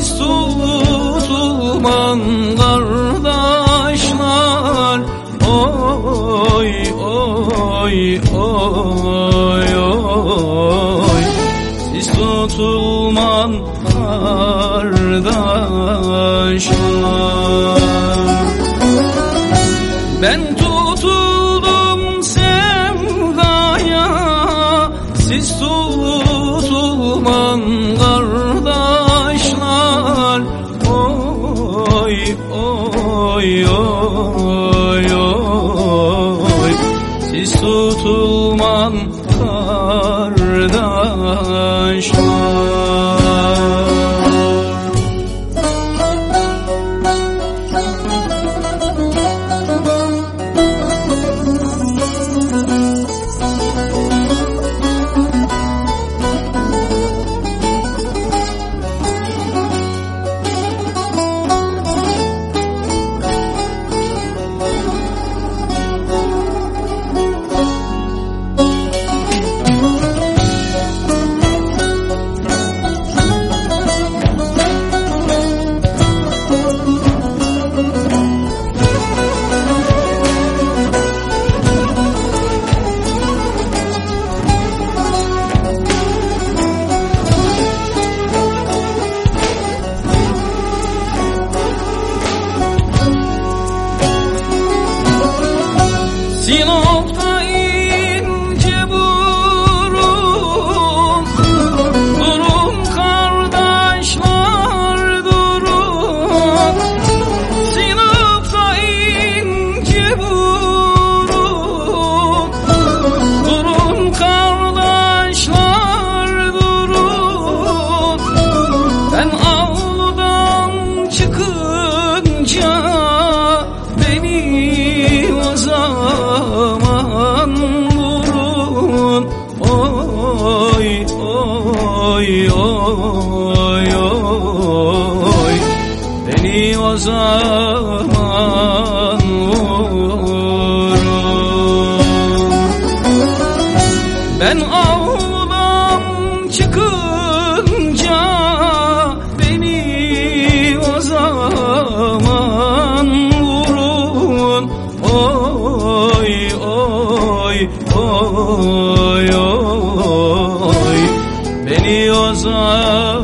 Müslüman kardeşler. Oy oy oy oy. Siz tutulman kardeşler. Ben tutulman Siz tutulman kardeşler o zaman vurun Ben avludan çıkınca Beni o zaman vurun. Oy oy oy oy. Beni o zaman